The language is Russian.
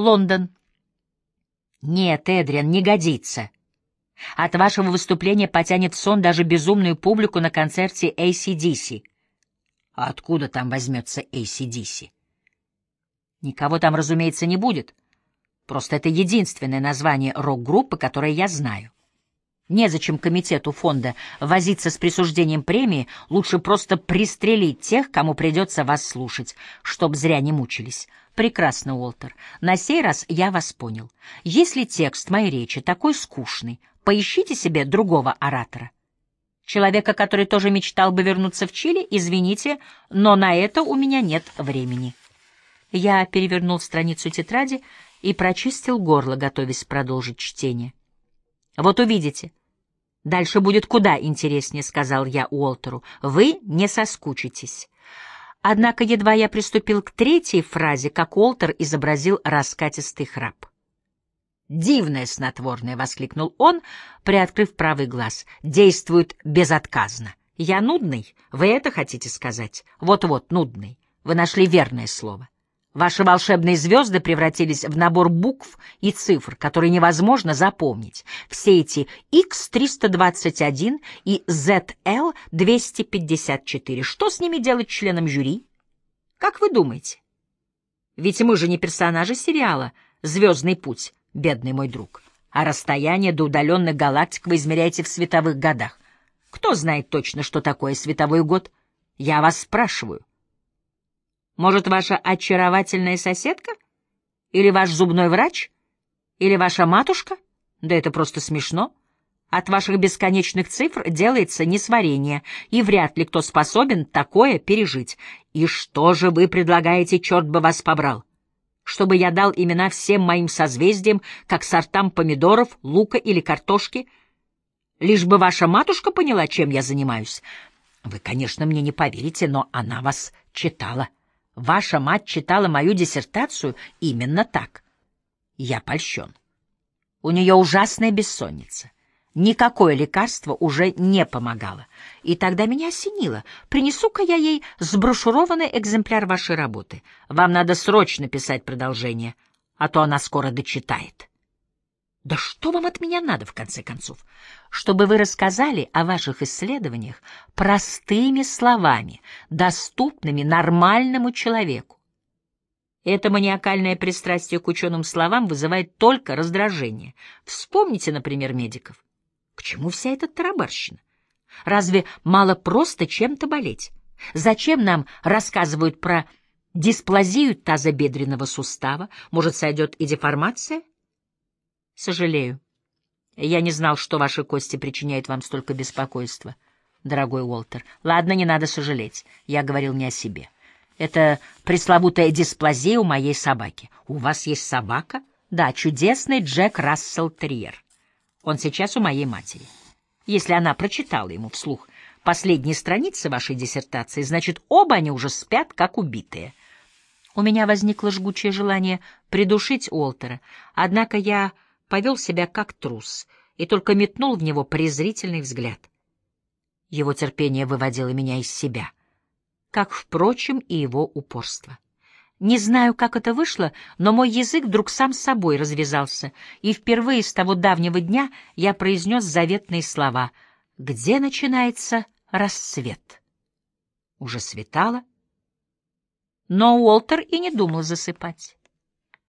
Лондон. Нет, Эдриан, не годится. От вашего выступления потянет сон даже безумную публику на концерте ACDC. А откуда там возьмется ACDC? Никого там, разумеется, не будет. Просто это единственное название рок-группы, которое я знаю. Незачем комитету фонда возиться с присуждением премии, лучше просто пристрелить тех, кому придется вас слушать, чтоб зря не мучились. Прекрасно, Уолтер. На сей раз я вас понял. Если текст моей речи такой скучный, поищите себе другого оратора. Человека, который тоже мечтал бы вернуться в Чили, извините, но на это у меня нет времени. Я перевернул страницу тетради и прочистил горло, готовясь продолжить чтение. Вот увидите. Дальше будет куда интереснее, — сказал я Уолтеру. Вы не соскучитесь. Однако едва я приступил к третьей фразе, как Уолтер изобразил раскатистый храп. «Дивное снотворное!» — воскликнул он, приоткрыв правый глаз. «Действует безотказно. Я нудный? Вы это хотите сказать? Вот-вот, нудный. Вы нашли верное слово. Ваши волшебные звезды превратились в набор букв и цифр, которые невозможно запомнить. Все эти X321 и ZL254. Что с ними делать членам жюри? Как вы думаете? Ведь мы же не персонажи сериала «Звездный путь», бедный мой друг. А расстояние до удаленных галактик вы измеряете в световых годах. Кто знает точно, что такое световой год? Я вас спрашиваю. Может, ваша очаровательная соседка? Или ваш зубной врач? Или ваша матушка? Да это просто смешно. От ваших бесконечных цифр делается несварение, и вряд ли кто способен такое пережить. И что же вы предлагаете, черт бы вас побрал? Чтобы я дал имена всем моим созвездиям, как сортам помидоров, лука или картошки? Лишь бы ваша матушка поняла, чем я занимаюсь. Вы, конечно, мне не поверите, но она вас читала. Ваша мать читала мою диссертацию именно так. Я польщен. У нее ужасная бессонница. Никакое лекарство уже не помогало. И тогда меня осенило. Принесу-ка я ей сброшурованный экземпляр вашей работы. Вам надо срочно писать продолжение, а то она скоро дочитает. Да что вам от меня надо, в конце концов? Чтобы вы рассказали о ваших исследованиях простыми словами, доступными нормальному человеку. Это маниакальное пристрастие к ученым словам вызывает только раздражение. Вспомните, например, медиков. К чему вся эта тарабарщина? Разве мало просто чем-то болеть? Зачем нам рассказывают про дисплазию тазобедренного сустава? Может, сойдет и деформация? Сожалею. Я не знал, что ваши кости причиняют вам столько беспокойства, дорогой Уолтер. Ладно, не надо сожалеть. Я говорил не о себе. Это пресловутая дисплазия у моей собаки. У вас есть собака? Да, чудесный Джек Рассел Терьер. Он сейчас у моей матери. Если она прочитала ему вслух последние страницы вашей диссертации, значит, оба они уже спят, как убитые. У меня возникло жгучее желание придушить Уолтера, однако я повел себя как трус и только метнул в него презрительный взгляд. Его терпение выводило меня из себя, как, впрочем, и его упорство. Не знаю, как это вышло, но мой язык вдруг сам собой развязался, и впервые с того давнего дня я произнес заветные слова «Где начинается рассвет?» Уже светало, но Уолтер и не думал засыпать.